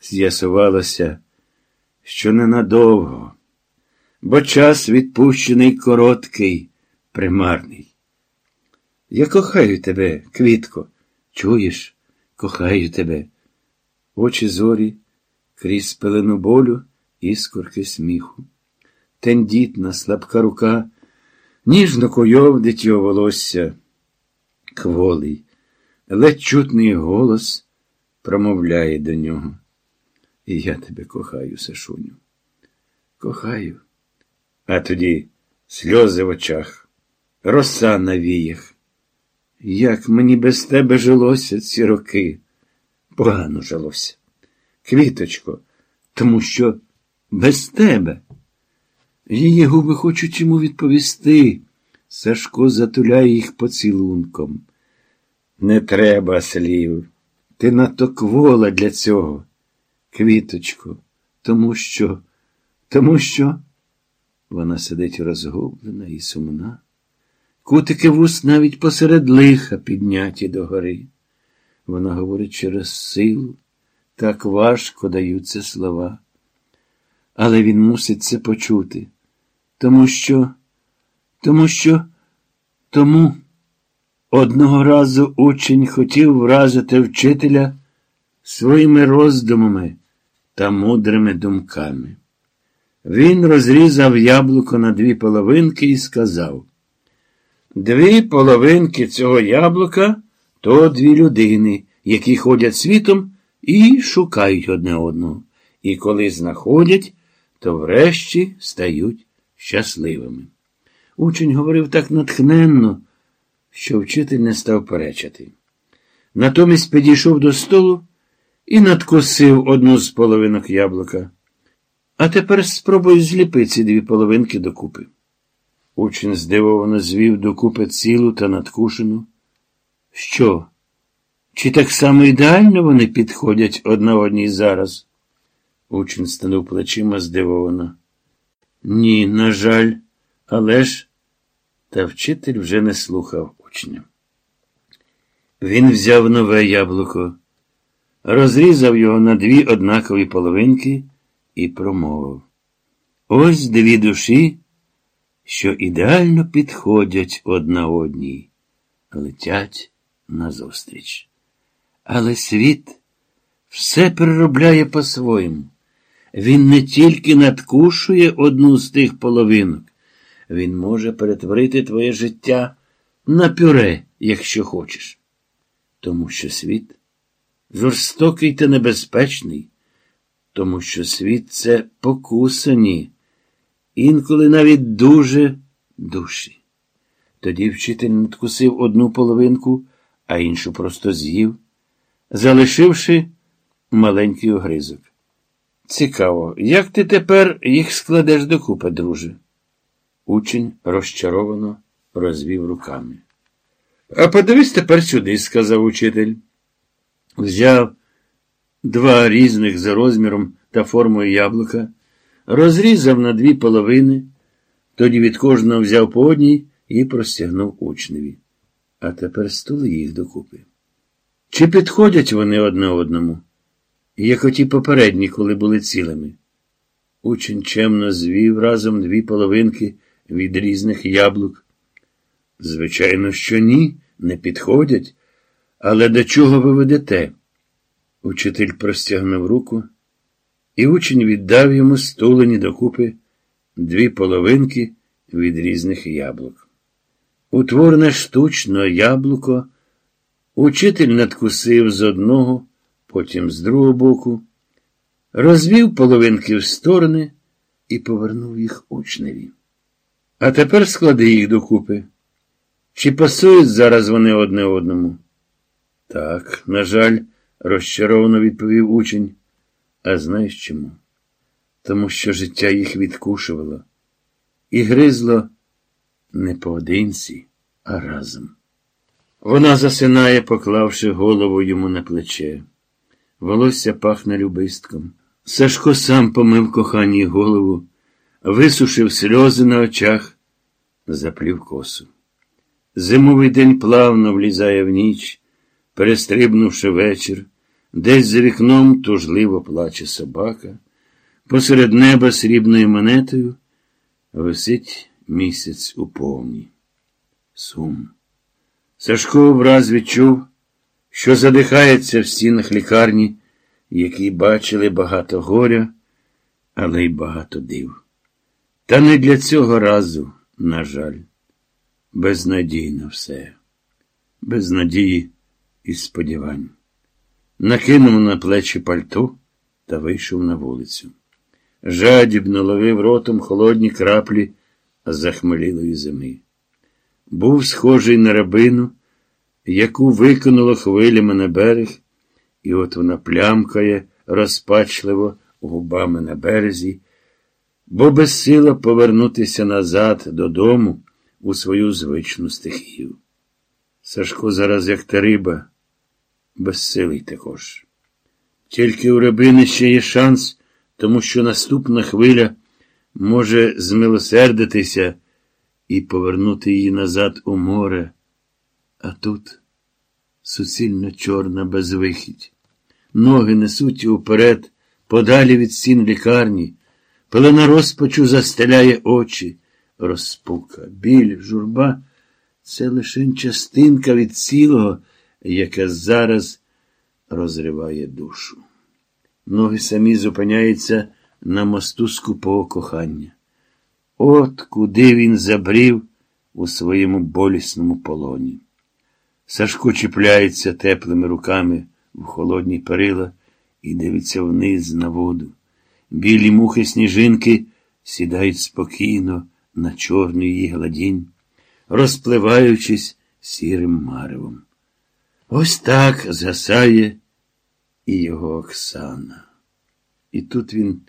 з'ясувалося, що ненадовго, бо час відпущений короткий, примарний. Я кохаю тебе, квітко, чуєш, кохаю тебе. Очі зорі крізь пелену болю іскорки сміху. Тендітна, слабка рука, ніжно койовдить його волосся, кволий, ледь чутний голос промовляє до нього. І я тебе кохаю, Сашуню. Кохаю. А тоді сльози в очах, роса на віях. Як мені без тебе жилося ці роки? Погано жилося. Квіточко, тому що без тебе. Її губи хочуть йому відповісти. Сашко затуляє їх поцілунком. Не треба слів. Ти надто квола для цього. Квіточко, тому що, тому що. Вона сидить розгублена і сумна. Кутики вуст навіть посеред лиха підняті догори. Вона говорить через силу, так важко даються слова. Але він мусить це почути, тому що, тому що, тому одного разу учень хотів вразити вчителя своїми роздумами та мудрими думками. Він розрізав яблуко на дві половинки і сказав: Дві половинки цього яблука то дві людини, які ходять світом і шукають одне одного. І коли знаходять, то врешті стають щасливими. Учень говорив так натхненно, що вчитель не став перечити. Натомість підійшов до столу і надкосив одну з половинок яблука. А тепер спробуй зліпити ці дві половинки докупи. Учень здивовано звів докупи цілу та надкушену. Що? Чи так само ідеально вони підходять одна одній зараз? Учень станув плечима здивовано. Ні, на жаль, але ж. Та вчитель вже не слухав учня. Він взяв нове яблуко, розрізав його на дві однакові половинки і промовив. Ось дві душі, що ідеально підходять одна одній, летять назустріч. Але світ все переробляє по-своєму. Він не тільки надкушує одну з тих половинок, він може перетворити твоє життя на пюре, якщо хочеш. Тому що світ жорстокий та небезпечний, тому що світ це покусані, інколи навіть дуже душі. Тоді вчитель надкусив одну половинку, а іншу просто з'їв, залишивши маленький огризок. Цікаво, як ти тепер їх складеш докупи, друже? Учень розчаровано розвів руками. А подивись тепер сюди, сказав учитель. Взяв два різних за розміром та формою яблука, розрізав на дві половини, тоді від кожного взяв по одній і простягнув учневі. А тепер стули їх докупи. Чи підходять вони одне одному, як оті попередні, коли були цілими? Учень чемно звів разом дві половинки від різних яблук. Звичайно, що ні, не підходять. Але до чого ви ведете? Учитель простягнув руку, і учень віддав йому стулені докупи дві половинки від різних яблук. Утворене штучно яблуко, учитель надкусив з одного, потім з другого боку, розвів половинки в сторони і повернув їх учневі. А тепер склади їх докупи. Чи пасують зараз вони одне одному? Так, на жаль, розчаровано відповів учень. А знаєш чому? Тому що життя їх відкушувало і гризло не поодинці, а разом. Вона засинає, поклавши голову йому на плече. Волосся пахне любистком. Сашко сам помив коханій голову, висушив сльози на очах, заплів косу. Зимовий день плавно влізає в ніч, перестрибнувши вечір, Десь за вікном тужливо плаче собака, посеред неба срібною монетою висить місяць у повні. Сум. Сашко враз відчув, що задихається в стінах лікарні, які бачили багато горя, але й багато див. Та не для цього разу, на жаль, безнадійно все, без надії і сподівань. Накинув на плечі пальто та вийшов на вулицю. Жадібно ловив ротом холодні краплі захмелілої зими. Був схожий на рабину, яку викинуло хвилями на берег, і от вона плямкає розпачливо губами на березі, бо безсила повернутися назад додому у свою звичну стихію. Сашко зараз, як та риба, безсилий також. Тільки у рибини ще є шанс, тому що наступна хвиля може змилосердитися і повернути її назад у море, а тут суцільно чорна безвихідь. Ноги несуть уперед, подалі від стін лікарні, пелена розпачу застеляє очі, розпука, біль, журба це лише частинка від цілого, яке зараз розриває душу. Ноги самі зупиняються на мосту скупого кохання. От куди він забрів у своєму болісному полоні. Сашко чіпляється теплими руками в холодні перила і дивиться вниз на воду. Білі мухи сніжинки сідають спокійно на чорну її гладінь, розпливаючись сірим маревом. Ось так згасає і його Оксана. І тут він